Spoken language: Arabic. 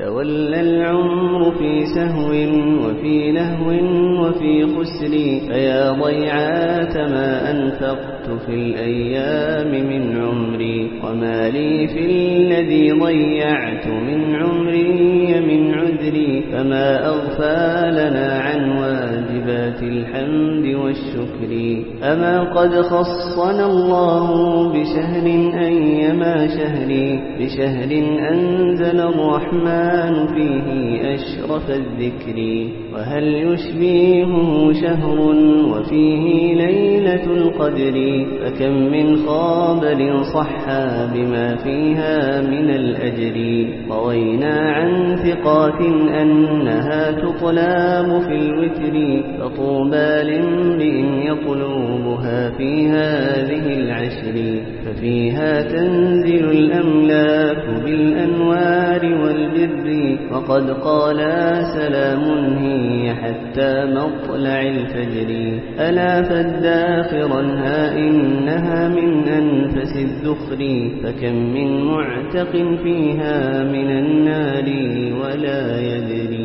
تولى العمر في سهو وفي لهو وفي خسر فيا ضيعات ما أنفقت في الأيام من عمري وما لي في الذي ضيعت من عمري من عذري فما أغفى لنا عن واجبات الحمد والشكر. أما قد خصنا الله بشهر أيما شهري بشهر أنزل الرحمن فيه أشرف الذكر. وهل يشبيهه شهر؟ وفيه القدر فكم من خابر صحى بما فيها من الأجر. روينا عن ثقات أنها تطلاب في الوتر فطوبى لامرئ يطلبها في هذه العشر. ففيها تنزل الأملاك وقد قال سلام هي حتى مطلع الفجر. ألا فالداخرا ها إنها من أنفس الذخر. فكم من معتق فيها من النار ولا يدري.